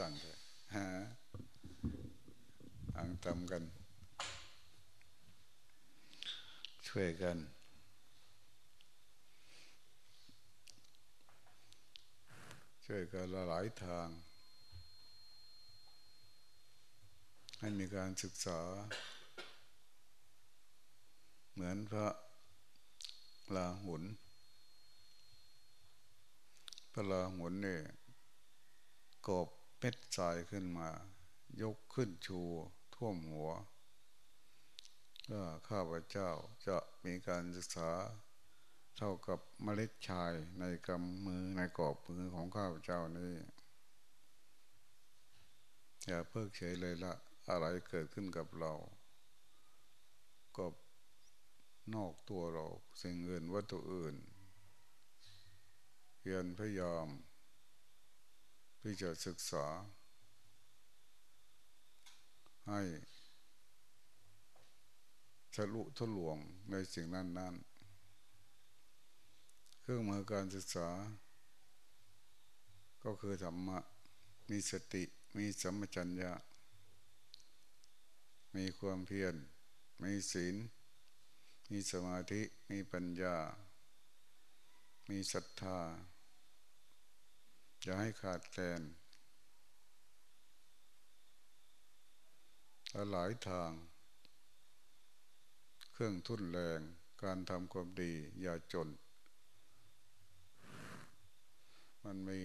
ดังเลยฮะอังทำกัน ช่วยกัน ช่วยกันหลายทาง ให้มีการศึกษา เหมือนพระลาหุนพระลาหุนเนี่ยกบ เม็ดทรายขึ้นมา ยกขึ้นชูท่วมหัวก็ข้าพเจ้าจะมีการศึกษาเท่ากับเมล็ดชายในกำมือในกอบมือของข้าพเจ้านี่อย่าเพิกเฉยเลยละอะไรเกิดขึ้นกับเรา ก็นอกตัวเราสิ่งอื่นวัตถุอื่นเพียรพยายาม ที่จะศึกษา ให้ทะลุทะลวงในสิ่งนั้นนั้นเครื่องมือการศึกษา ก็คือธรรมะ มีสติ มีสัมมจัญญะ มีความเพียร มีศีล มีสมาธิ มีปัญญา มีศรัทธา อย่าให้ขาดแคลนหลายทาง เครื่องทุ่นแรง การทำความดี อย่าจน มันมี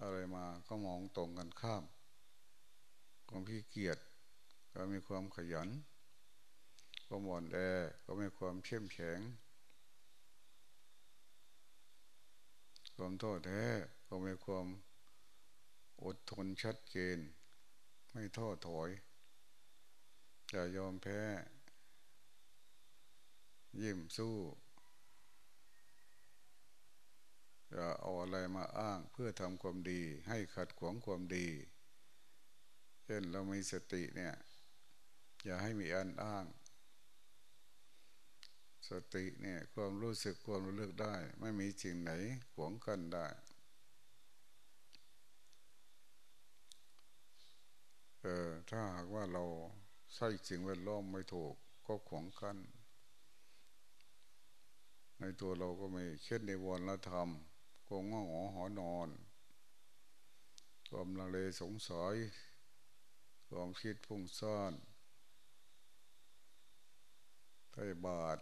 อะไรมาก็มองตรงกันข้าม ความขี้เกียจก็มีความขยันความอ่อนแอก็มีความเข้มแข็ง ความท้อแท้ก็มีความอดทนชัดเจน ไม่ท้อถอย อย่ายอมแพ้ ยิ้มสู้ อย่าเอาอะไรมาอ้างเพื่อทำความดี ให้ขัดขวางความดี เช่นเรามีสติเนี่ย อย่าให้มีอันอ้าง สติเนี่ยความรู้สึกความรู้เลือกได้ ไม่มีจริงไหนขวงกันได้ เออถ้าหากว่าเราใส่สิ่งแวดล้อมไม่ถูกก็ขวงกัน ในตัวเราก็มีเช่นในวันละธรรมก็ง่วงหอนอนความลังเลสงสัยความคิดฟุ้งซ่านไต้บาท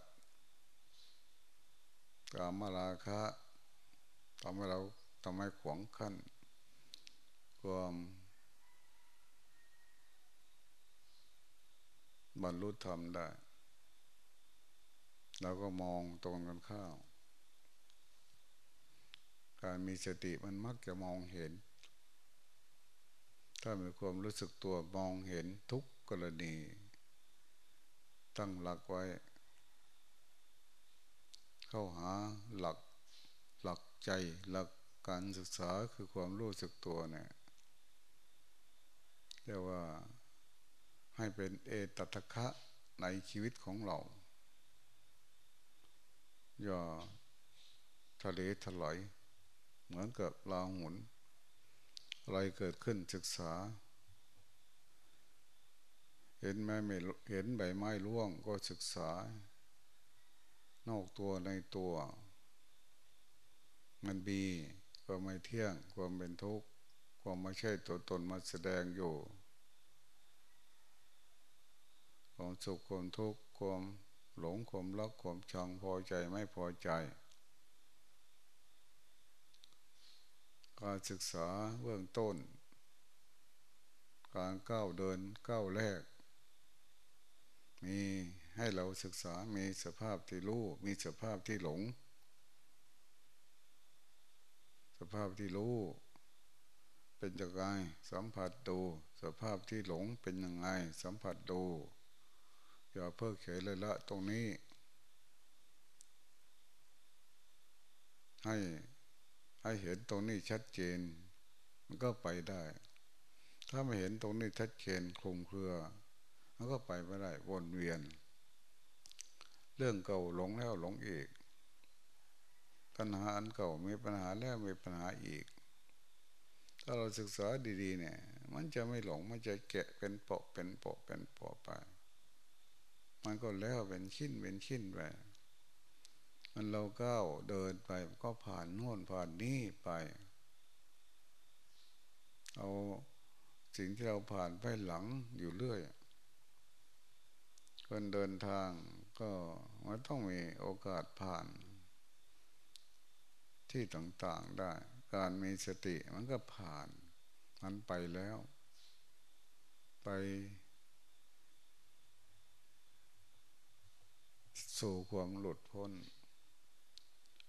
กามราคะทำให้เราทำให้ขวางขั้น ความบรรลุธรรมได้เราก็มองตรงกันข้าว การมีสติมันมักจะมองเห็น ถ้ามีความรู้สึกตัวมองเห็นทุกกรณี ตั้งหลักไว้ เข้าหาหลักหลักใจหลักการศึกษาคือความรู้สึกตัวเนี่ยเรียกว่าให้เป็นเอตตะคะในชีวิตของเรา อย่าทะเลถลายเหมือนกับลาหุนอะไรเกิดขึ้นศึกษา เห็นแม่ไม่เห็นใบไม้ร่วงก็ศึกษา นอกตัวในตัว มันมีความไม่เที่ยง ความเป็นทุกข์ ความไม่ใช่ตัวตนมาแสดงอยู่ ความสุขความทุกข์ความหลงความรักความชังพอใจไม่พอใจ การศึกษาเบื้องต้น การก้าวเดินก้าวแรก มี ให้เราศึกษามีสภาพที่รู้ มีสภาพที่หลง สภาพที่รู้ เป็นยังไงสัมผัสดู สภาพที่หลงเป็นยังไง สัมผัสดู อย่าเพิกเฉยเลยละตรงนี้ ให้ให้เห็นตรงนี้ชัดเจน มันก็ไปได้ ถ้าไม่เห็นตรงนี้ชัดเจนคลุมเครือมันก็ไปไม่ได้วนเวียน เรื่องเก่าหลงแล้วหลงอีกปัญหาอันเก่ามีปัญหาแล้วมีปัญหาอีก ถ้าเราศึกษาดีๆ เนี่ย มันจะไม่หลงมันจะแกะเป็นเปาะเป็นเปาะเป็นเปาะไป มันก็แล้วเป็นชิ้นเป็นชิ้นไปมันเราก้าวเดินไปก็ผ่านโน่นผ่านนี่ไป เอาสิ่งที่เราผ่านไปหลังอยู่เรื่อยคนเดินทางก็ มันต้องมีโอกาสผ่าน ที่ต่างๆได้ การมีสติมันก็ผ่าน มันไปแล้ว ไป สู่ความหลุดพ้น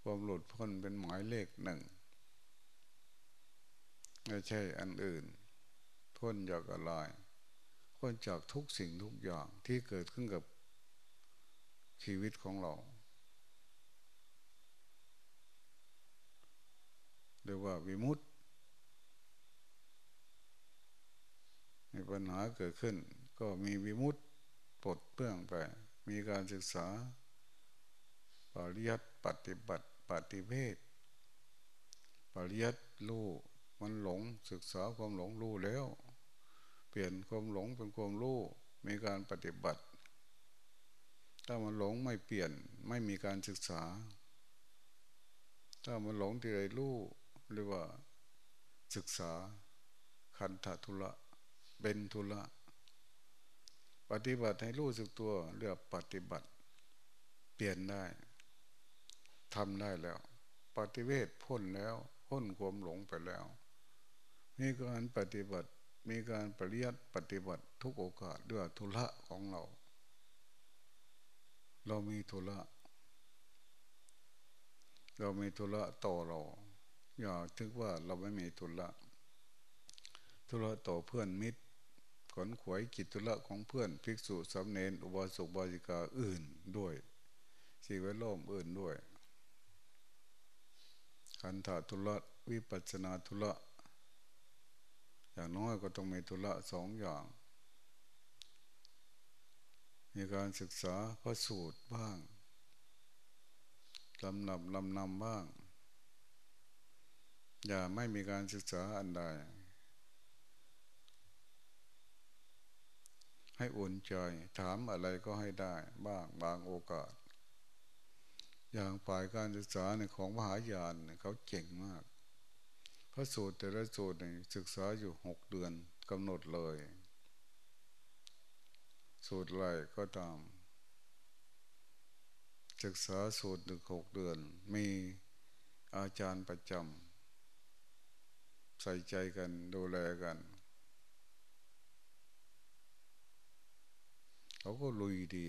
ความหลุดพ้นเป็นหมายเลขหนึ่งไม่ใช่อันอื่น พ้นจากอะไรพ้นจากทุกสิ่งทุกอย่างที่เกิดขึ้นกับ ชีวิตของเราเรียกว่าวิมุตติมีปัญหาเกิดขึ้น ก็มีวิมุตติปลดเปลื้องไป มีการศึกษา ปริยัติปฏิบัติปฏิเภทปริยัติรู้มันหลงศึกษาความหลงรู้แล้ว เปลี่ยนความหลงเป็นความรู้มีการปฏิบัติ ถ้ามันหลงไม่เปลี่ยนไม่มีการศึกษา ถ้ามันหลงที่ไรรู้เรียกว่าศึกษาคันธทุละเป็นทุละปฏิบัติให้รู้สึกตัวเรียกปฏิบัติ เปลี่ยนได้ทำได้แล้ว ปฏิเวทพ้นแล้ว พ้นความหลงไปแล้วมีการปฏิบัติมีการปริยัติปฏิบัติทุกโอกาสด้วยทุละของเรา เรามีทุละเรามีทุละต่อเรา อย่าถึงว่าเราไม่มีทุละทุละต่อเพื่อนมิตรขนขวยกิจทุละของเพื่อนภิกษุสำเนนอุบาสกบาสิกาอื่นด้วยสิ่งแวดล้อมอื่นด้วยขันธาทุละวิปัสนาทุละอย่างน้อยก็ต้องมีทุละสองอย่าง มีการศึกษาพระสูตรบ้างลำนำลำนำบ้าง อย่าไม่มีการศึกษาอันใด ให้อุ่นใจ ถามอะไรก็ให้ได้บ้างบางโอกาส อย่างฝ่ายการศึกษาในของมหายานเขาเก่งมาก พระสูตรแต่ละสูตรศึกษาอยู่หกเดือนกำหนดเลย สูตรอะไรก็ตาม ศึกษาสูตรหนึ่งหกเดือน มีอาจารย์ประจำใส่ใจกันดูแลกัน เขาก็ลุยดี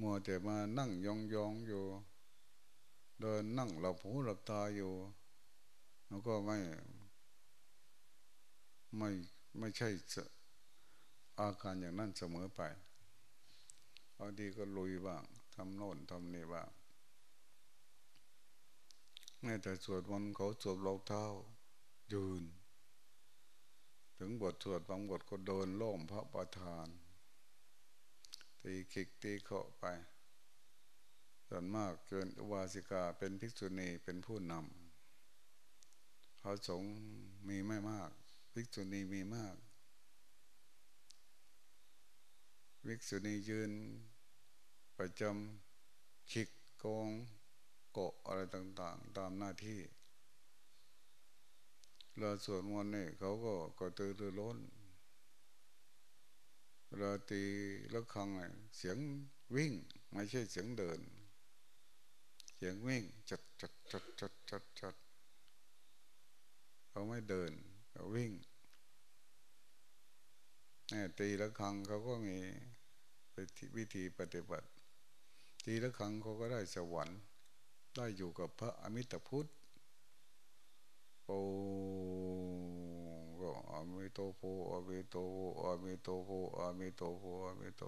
มัวแต่มานั่งยองยองอยู่ เดินนั่งหลับหูหลับตาอยู่ แล้วก็ไม่ไม่ไม่ใช่ อาการอย่างนั้นเสมอไปบางทีก็ลุยบ้างทำโน่นทำนี่บ้างแม้แต่สวดมนต์เขาสวดรองเท้ายืน ถึงบทสวดบางบทก็เดินล่มพระประธาน ตีขิกตีเคาะไปส่วนมากเกินอุบาสิกาเป็นภิกษุณีเป็นผู้นำพระสงฆ์มีไม่มาก ภิกษุณีมีมาก ภิกษุณียืน ประจำขิกกงเกาะอะไรต่าง ๆ ตามหน้าที่เวลาสวดมนต์นี่เขาก็ก็ตื่นรือร้นเวลาตีแล้วคังเสียงวิ่ง ไม่ใช่เสียงเดิน เสียงวิ่งจัดจัดจัดจัดจัดจัดเขาไม่เดินเขาวิ่งนี่ตีแล้วคังเขาก็มี วิธีปฏิบัติตีล้วคังเขาก็ได้สวรรค์ได้อยู่กับพระอมิตรพุทธโอก็อมิโตโพอมิโตโพอมิโตโพอมิโตโพอมิโต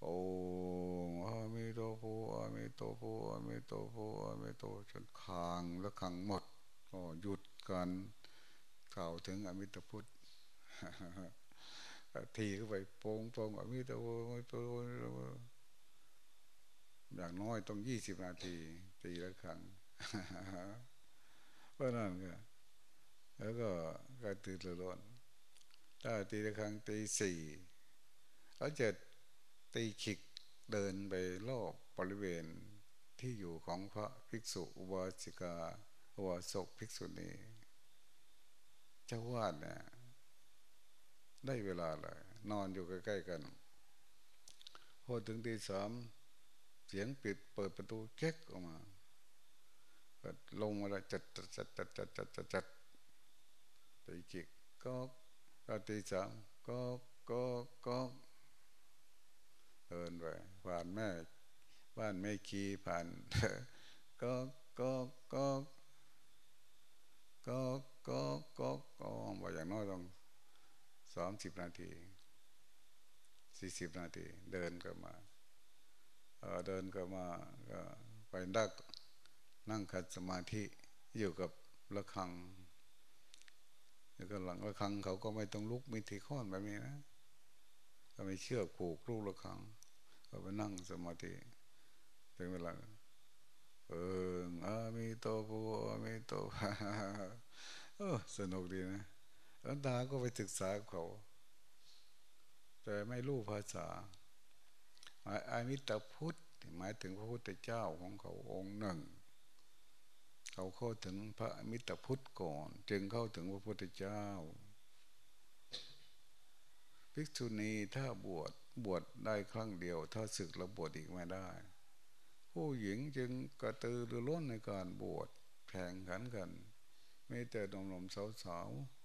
โออามิโตโพอามิโตโพอามิโตโพอามิโตจนคางและคังหมดก็หยุดการกล่าวถึงอมิตรพุทธ ทีเข้าไปโปงโปงอมิตโอมิตรโพอย่างน้อยต้องยี่สิบนาที ตีละครั้งเพราะนั่นก็แล้วก็กระตือรือร้นถ้าตีละครั้งตีสี่เขาจะตีขิกเดินไปรอบบริเวณที่อยู่ของพระภิกษุอุบาสิกาอุบาสกภิกษุณีเจ้าวาดเนี่ย ได้เวลาเลยนอนอยู่ใกล้ๆกันพอถึงตีสามเสียงปิดเปิดประตูเก๊กออกมาลงมาแล้วจัดจัดจัดจัดจัดจัดจัดจัดตีกิกก็ก็ตีสามก็ก็ก็เดินไปผ่านแม่บ้านแม่คีผ่านก็ก็ก็ก็ก็ก็ก็ว่าอย่างน้อยต้อง สามสิบนาทีสี่สิบนาที เดินก็มาเเดินก็มาก็ไปดักนั่งขัดสมาธิอยู่กับระฆังแล้วก็หลังระฆังเขาก็ไม่ต้องลุกมีทีข้อนแบบนี้นะก็ไม่เชื่อผูกลูกระฆัง ก็ไปนั่งสมาธิถึงเวลาเอออามีโตปูอามีโตเอสนุกดีนะ อันดาก็ไปศึกษาเขา แต่ไม่รู้ภาษาอามิตรพุทธหมายถึงพระพุทธเจ้าของเขาองค์หนึ่ง เขาเข้าถึงพระมิตรพุทธก่อน จึงเข้าถึงพระพุทธเจ้า ภิกษุณีถ้าบวชบวชได้ครั้งเดียว ถ้าศึกแล้วบวชอีกไม่ได้ ผู้หญิงจึงกระตือรือร้นในการบวชแข่งขันกัน ไม่แต่หนุ่มๆสาวๆ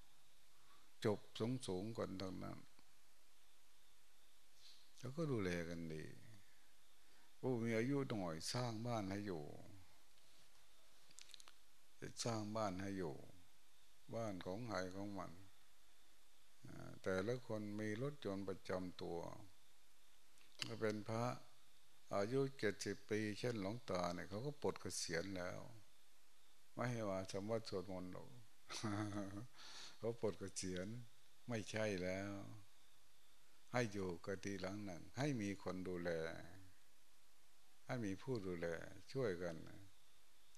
จบสูงสูงกันทั้งนั้น แล้วก็ดูแลกันดีผู้มีอายุหน่อยสร้างบ้านให้อยู่จะสร้างบ้านให้อยู่ บ้านของใครของมันแต่ละคนมีรถยนต์ประจำตัวถ้าเป็นพระอายุเจ็ดสิบปี เช่นหลวงตาเนี่ยเขาก็ปลดเกษียณแล้ว ไม่ให้ว่าสมวัติสวดมนต์หรอก เขาปลดกเกษียณไม่ใช่แล้ว ให้อยู่กติหลังหนึ่งให้มีคนดูแล ให้มีผู้ดูแล ช่วยกัน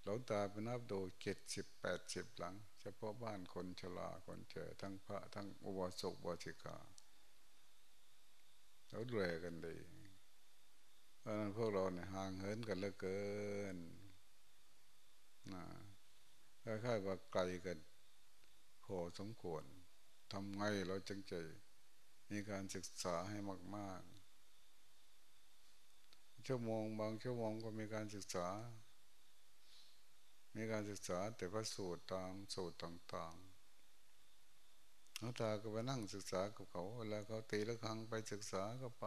หลวงตาไปนับดูเจ็ดสิบแปดสิบหลัง เฉพาะบ้านคนชราคนเจอทั้งพระทั้งอุบาสกบาสิกาเขาดูแลกันดีเพราะนั้นพวกเราเนี่ยห่างเหินกันเหลือเกินนะค่อยๆว่าไกลกัน พอสมควรทำไงเราจึงจะมีการศึกษาให้มาก ๆ ชั่วโมงบางชั่วโมงก็มีการศึกษา มีการศึกษาแต่พระสูตรตามสูตรต่างๆเขาตาก็ไปนั่งศึกษากับเขาเวลาเขาตีละครั้งไปศึกษาก็ไป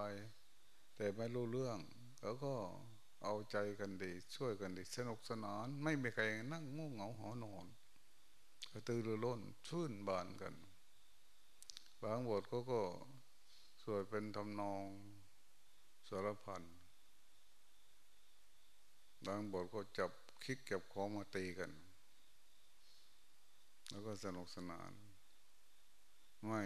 แต่ไม่รู้เรื่องเขาก็เอาใจกันดี ช่วยกันดี สนุกสนาน ไม่มีใครนั่งงูเหงาหอนอน ระตือรือร้นชื่นบานกัน บางบทเขาก็สวดเป็นทำนองสารพันบางบทก็จับคิดเก็บของมาตีกัน แล้วก็สนุกสนาน ไม่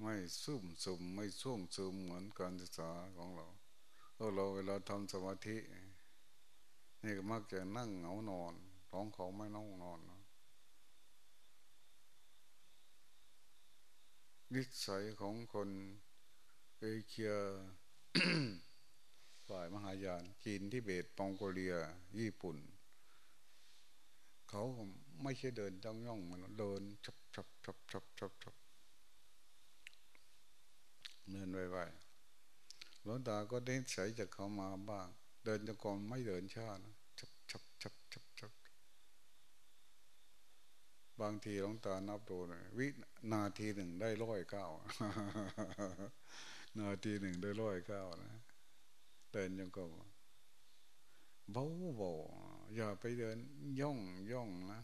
ไม่ซุ่มซุ่มไม่ช่วงซึมเหมือนการศึกษาของเราเราเราเวลาทำสมาธิ นี่ก็มักจะนั่งเหงานอนท้องเขาไม่นั่งนอน นิสัยของคนเอเชียฝ่ายมหายานจีนที่เบตปองโกเลีย ญี่ปุ่น เขาไม่ใช่เดินจ้องย่องมันเดินชับชับชับชับชับชับเดินไวๆหลวงตาก็ได้ใส่จากเขามาบ้าง เดินจะกองไม่เดินช้านะชับชับชับชับชั บางทีหลวงตานับดูเลยวินาทีหนึ่งได้ร้อยเก้านาทีหนึ่งได้ร้อยเก้านะเดินยังก็เบาเบาอย่าไปเดินย่องย่องนะ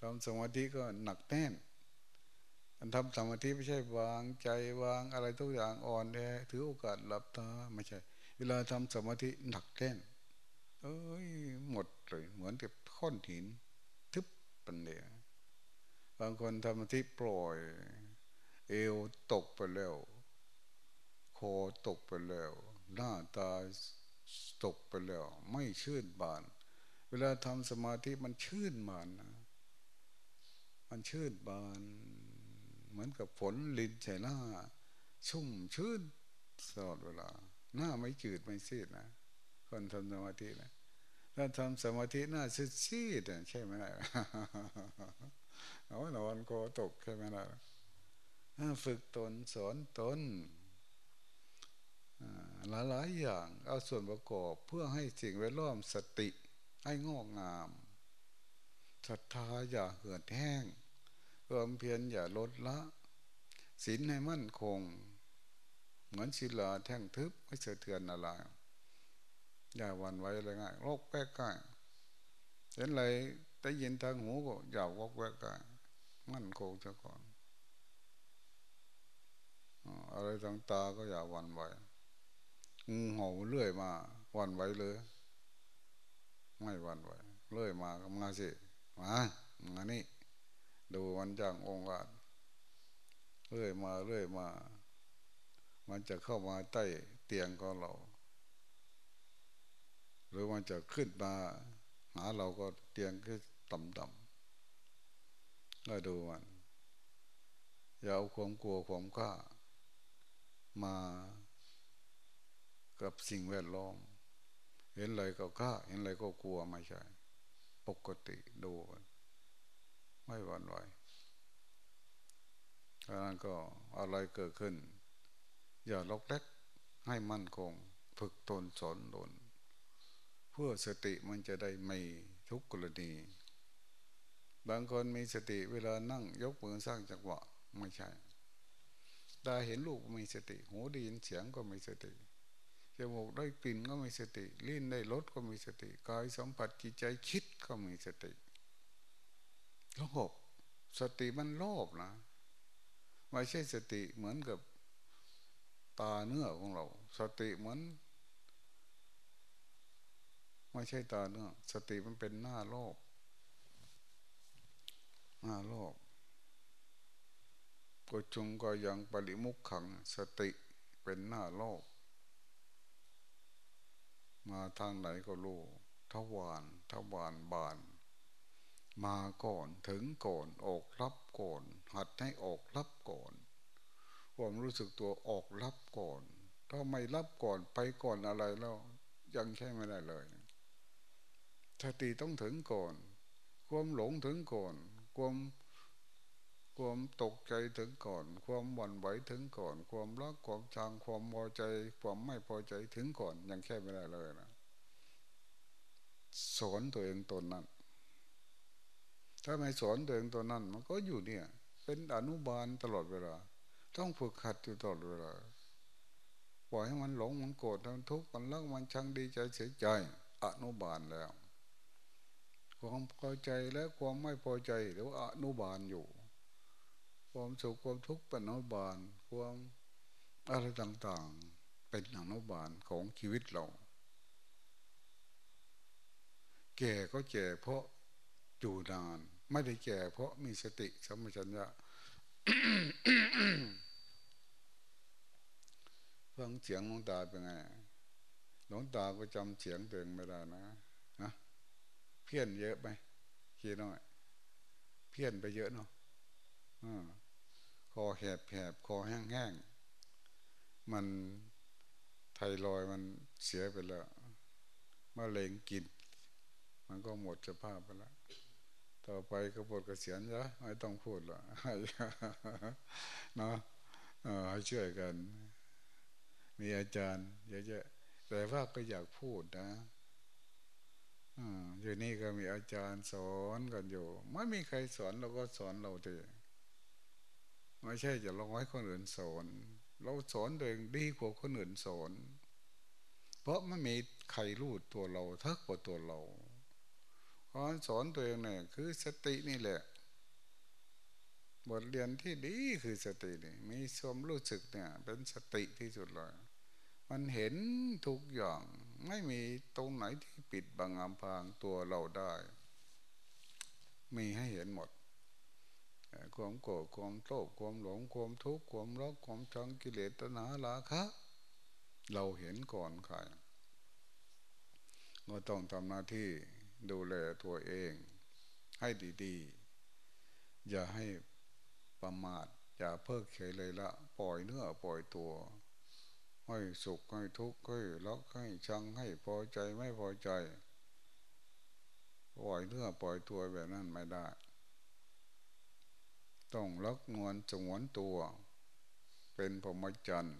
ทำสมาธิก็หนักแน่นอันทำสมาธิไม่ใช่วางใจวางอะไรทุกอย่างอ่อนแอถือโอกาสหลับตาไม่ใช่ เวลาทำสมาธิหนักแน่นเอ้ยหมดเลยเหมือนกับข้อนหินทึบปันเดีย บางคนทำสมาธิปล่อย เอวตกไปแล้วคอตกไปแล้ว หน้าตาตกไปแล้ว ไม่ชื่นบาน เวลาทำสมาธิมันชื่นบานนะมันชื่นบานเหมือนกับฝนลินใส่หน้า ชุ่มชื่นตลอดเวลา หน้าไม่จืดไม่ซีดนะคนทำสมาธินะถ้าทำสมาธิหน้าซีดซีดใช่ไหมล่ะ เอาหนอนโกตกใช่ไหมล่ะฝึกตนสอนตนหลายหลายอย่างเอาส่วนประกอบเพื่อให้สิ่งแวดล้อมสติให้งอกงามศรัทธาอย่าเหือดแห้งความเพียรอย่าลดละศีลให้มั่นคง เหมือนศิลาแท่งทึบไม่เสเทือนอะไรอย่าวันไว้อะไรง่ายโรคแป๊กก้เห็นอะไร ได้ยินทางหูก็อย่าวอกแวกก้มั่นคงซะก่อนอะไรทางตาก็อย่าวันไหวงูเห่าเลื่อยมา วันไหวเลย ไม่วันไหวเลื่อยมาก็มาสิมามานี่ ดูมันจังองค์การเรื่อยมาเรื่อยมา มันจะเข้ามาใต้เตียงของเรา หรือมันจะขึ้นมาหาเราก็เตียงก็ ต่ำๆก็ดูมันอย่าเอาความกลัวความกล้ามากับสิ่งแวดล้อม เห็นอะไรก็กล้า เห็นอะไรก็กลัวไม่ใช่ ปกติดูไม่หวั่นไหวดังนั้นก็อะไรเกิดขึ้น อย่าล็อกเล็กให้มั่นคง ฝึกตนสอนตนเพื่อสติมันจะได้ไม่ทุกกรณี บางคนมีสติเวลานั่ง ยกมือสร้างจังหวะไม่ใช่ตาเห็นลูกมีสติ หูได้ยินเสียงก็มีสติจมูกได้กลิ่นก็มีสติ ลิ้นได้รสก็มีสติกายสัมผัสจิตใจคิดก็มีสติโลภสติมันโลภนะไม่ใช่สติเหมือนกับตาเนื้อของเรา สติเหมือนไม่ใช่ตาเนื้อสติมันเป็นหน้าโลภ หน้าโลภก็จงก็ยังปริมุขขังสติเป็นหน้าโลก มาทางไหนก็รู้ทวารทวารบาน มาก่อนถึงก่อนออกรับก่อน หัดให้ออกรับก่อนความรู้สึกตัวออกรับก่อน ถ้าไม่รับก่อนไปก่อนอะไรแล้ว ยังใช่ไม่ได้เลยสติต้องถึงก่อน ความหลงถึงก่อน ความความตกใจถึงก่อน ความหวั่นไหวถึงก่อน ความรักความชังความพอใจ ความไม่พอใจถึงก่อนยังแค่ไม่ได้เลยนะสอนตัวเองตนนั้น ถ้าไม่สอนตัวเองตนนั้น มันก็อยู่เนี่ย เป็นอนุบาลตลอดเวลา ต้องฝึกขัดอยู่ตลอดเวลาปล่อยให้มันหลงมันโกรธมันทุกข์มันรักมันชังดีใจเสียใจ อนุบาลแล้ว ความพอใจและความไม่พอใจหรือว่าอนุบาลอยู่ ความสุขความทุกข์เป็นอนุบาล ความอะไรต่างๆ เป็นอนุบาลของชีวิตเรา แก่ก็แก่เพราะอยู่นาน ไม่ได้แก่เพราะมีสติสัมปชัญญะฟังเสียงหลวงตาเป็นไงหลวงตาก็จำเสียงตัวเองไม่ได้นะ พี้ยนเยอะไหมคีน้อย เพี้ยนไปเยอะเนาะคอแหบแหบคอแห้งแห้งมันไทรอยมันเสียไปแล้วมะเร็งกิน มันก็หมดสภาพไปแล้วต่อไปก็ปวดกระเสียนซะไม่ต้องพูดหรอกเนาะให้ช่วยกัน มีอาจารย์เยอะๆแต่ว่าก็อยากพูดนะ อยู่นี่ก็มีอาจารย์สอนกันอยู่ ไม่มีใครสอนเราก็สอนเราเองไม่ใช่จะลองให้คนอื่นสอน เราสอนตัวเองดีกว่าคนอื่นสอนเพราะไม่มีใครรู้ตัวเราเทักกว่าตัวเราการสอนตัวเองเนี่ยคือสตินี่แหละ บทเรียนที่ดีคือสตินี่มีสมรู้สึกเนี่ย เป็นสติที่สุดเลย มันเห็นทุกอย่าง ไม่มีตรงไหนที่ปิดบังอำพรางตัวเราได้ มีให้เห็นหมดความโกรธความโลภความหลงความทุกข์ความรักความชังกิเลสตนาลาคะเราเห็นก่อนใครก็ต้องทำหน้าที่ดูแลตัวเอง ให้ดีๆ อย่าให้ประมาทอย่าเพิกเฉยเลยละ ปล่อยเนื้อปล่อยตัว ให้สุขให้ทุกข์ให้รักให้ชังให้พอใจไม่พอใจปล่อยเนื้อปล่อยตัวแบบนั้นไม่ได้ ต้องรักนวลจงวนตัว เป็นพรหมจรรย์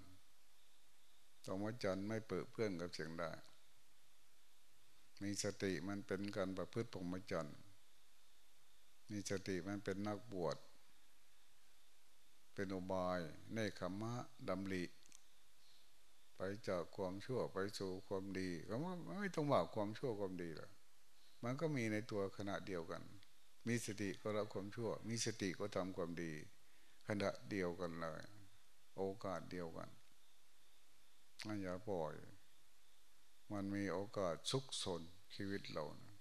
พรหมจรรย์ไม่เปิดเพื่อนกับเสียงได้ มีสติมันเป็นการประพฤติพรหมจรรย์มีสติมันเป็นนักบวช เป็นอุบายในขมะดำริ จากความชั่วไปสู่ความดีก็ไม่ต้องว่าความชั่วความดีหรอกมันก็มีในตัวขณะเดียวกัน มีสติก็ละความชั่ว มีสติก็ทำความดี ขณะเดียวกันเลย โอกาสเดียวกันอย่าปล่อย มันมีโอกาสสุกสนชีวิตเรานะ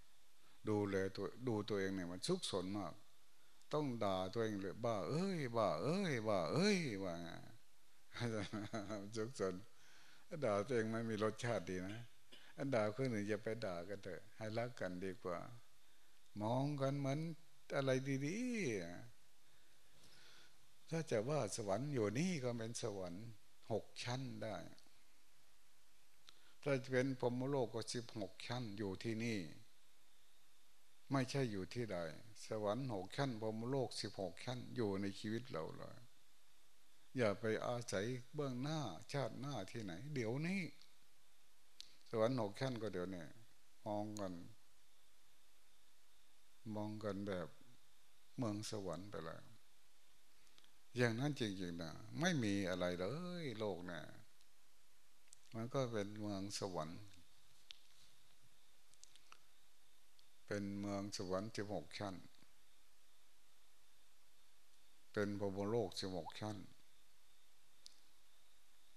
ดูแลตัวดูตัวเองเนี่ยมันสุกสนมาก ต้องด่าตัวเองเลยบ้า เอ้ยบ้า เอ้ยบ้า เอ้ยว่าจุกจน ด่าตัวเองไม่มีรสชาติดีนะอันด่าคนอื่นอย่าไปด่ากันเถอะให้รักกันดีกว่า มองกันเหมือนอะไรดีๆถ้าจะว่าสวรรค์อยู่นี่ก็เป็นสวรรค์หกชั้นได้ ถ้าจะเป็นพรมโลกก็สิบหกชั้นอยู่ที่นี่ ไม่ใช่อยู่ที่ใด สวรรค์หกขั้นพรมโลกสิบหกขั้นอยู่ในชีวิตเราเลย อย่าไปอาศัยเบื้องหน้าชาติหน้าที่ไหน เดี๋ยวนี้ สวรรค์หกขั้นก็เดี๋ยวนี้มองกัน มองกันแบบเมืองสวรรค์ไปแล้ว อย่างนั้นจริงๆนะไม่มีอะไรเลยโลกเนะี่ยมันก็เป็นเมืองสวรรค์ เป็นเมืองสวรรค์สิบหกชั้น เป็นพรมโลกสิบหกชั้น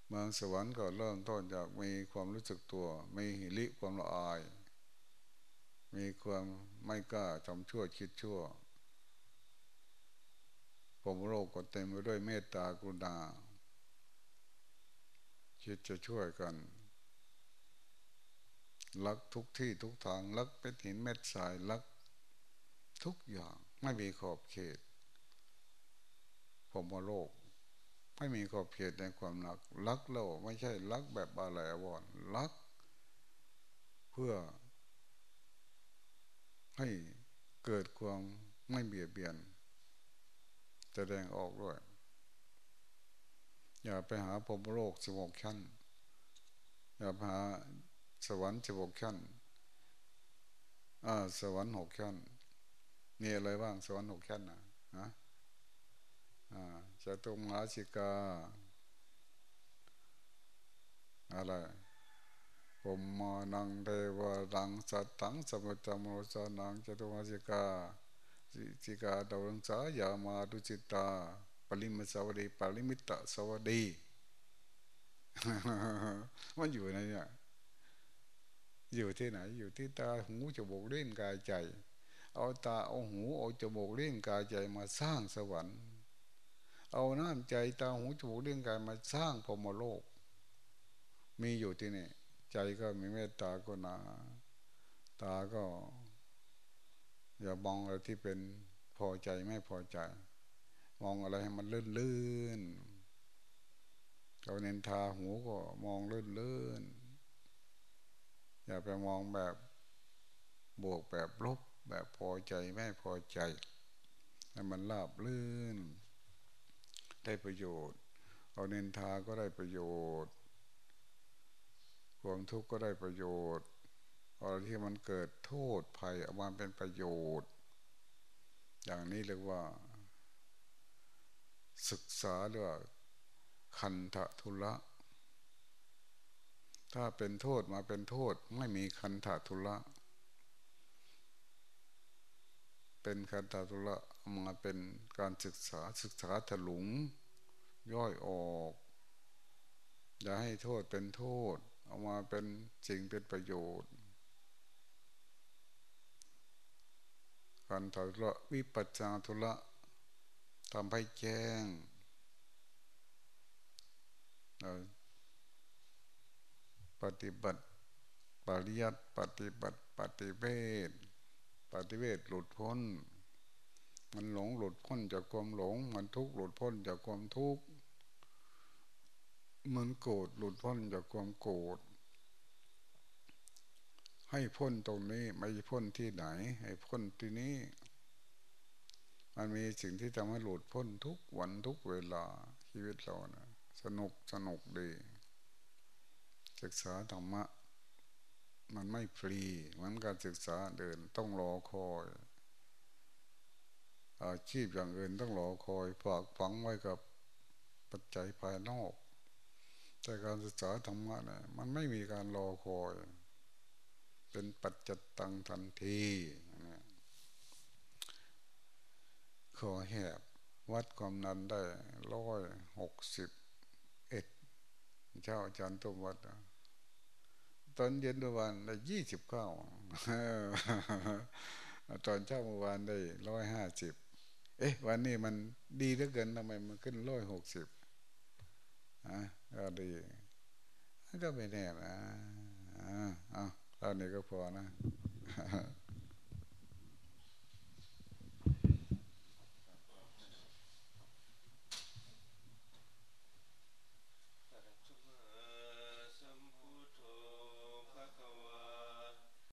เมืองสวรรค์ก็เริ่มต้นจากมีความรู้สึกตัว มีหิริความละอาย มีความไม่กล้าทำชั่วคิดชั่วพรมโลกก็เต็มไปด้วยเมตตากรุณา คิดจะช่วยกันลักทุกที่ทุกทางลักเป็นหินเม็ดทรายลักทุกอย่างไม่มีขอบเขต ผมโลก ไม่มีขอบเขตในความรัก รักเราไม่ใช่รักแบบอะไรวอนรัก เพื่อ ให้เกิดความไม่เบียดเบียนแสดงออกด้วย อย่าไปหาพรมโลกสิบหกชั้น อย่าไปหาสวรรค์สิบหกชั้นอ่าสวรรค์หกชั้นมีอะไรบ้างสวรรค์หกชั้นนะฮะอ่า จตุมาชิกา อะไรผมมานังเทวรังสัตตังสมุตตมโสนังจตุมาชิกาจิกาดาวังสายามาดุจิตาปริมสวัสดีปริมิตะสวัสดีมันอยู่ในเนี่ยอยู่ที่ไหน อยู่ที่ตาหูจมูกเล่นกายใจ เอาตาเอาหูเอาจมูกเล่นกายใจมาสร้างสวรรค์ เอาน้ำใจตาหูจมูกเล่นกายมาสร้างพรมโลก มีอยู่ที่นี่ ใจก็มีเมตตาก็นาตาก็ อย่ามองอะไรที่เป็นพอใจไม่พอใจ มองอะไรให้มันลื่นลื่นเราเน้นทาหูก็มองลื่นลื่นอย่าไปมองแบบบวกแบบลบแบบพอใจไม่พอใจ ให้มันราบลื่น ได้ประโยชน์ เอาเนินทาก็ได้ประโยชน์ ความทุกข์ก็ได้ประโยชน์อะไรที่มันเกิดโทษภัยเอามาเป็นประโยชน์ อย่างนี้เรียกว่า ศึกษาเรื่องคันธทุละ ถ้าเป็นโทษมาเป็นโทษไม่มีคันธาทุละ เป็นคันธาทุละ มาเป็นการศึกษาศึกษาถลุง ย่อยออก อย่าให้โทษเป็นโทษ เอามาเป็นสิ่งเป็นประโยชน์ การถอยละวิปัจจาทุละทำให้แจ้งปฏิบัติปริยัติปฏิบัติปฏิเวทปฏิเวทหลุดพ้น มันหลงหลุดพ้นจากความหลง มันทุกข์หลุดพ้นจากความทุกข์มันโกรธหลุดพ้นจากความโกรธให้พ้นตรงนี้ไม่พ้นที่ไหน ให้พ้นที่นี้ มันมีสิ่งที่ทำให้หลุดพ้นทุกวันทุกเวลาชีวิตเรานะสนุกสนุกดี ศึกษาธรรมะ มันไม่ฟรีมือนการศึกษาเดินต้องรอคอย อาชีพอย่างอื่นต้องรอคอยฝากฝังไว้กับปัจจัยภายนอก แต่การศึกษาธรรมะเนี่ยมันไม่มีการรอคอย เป็นปัจจตังทันทีขอแหบวัดความนันได้ร้อยหกสิบเอ็ดเจ้าอาจารย์ตุมวัดตอนเย็นเมื่อวานได้ยี่สิบเก้าตอนเช้าเมื่อวานได้ร้อยห้าสิบ เอ๊ะวันนี้มันดีเหลือเกินทำไมมันขึ้นร้อยหกสิบอะก็ดีก็ไม่แน่นะอ่าอ่าตอนนี้ก็พอนะ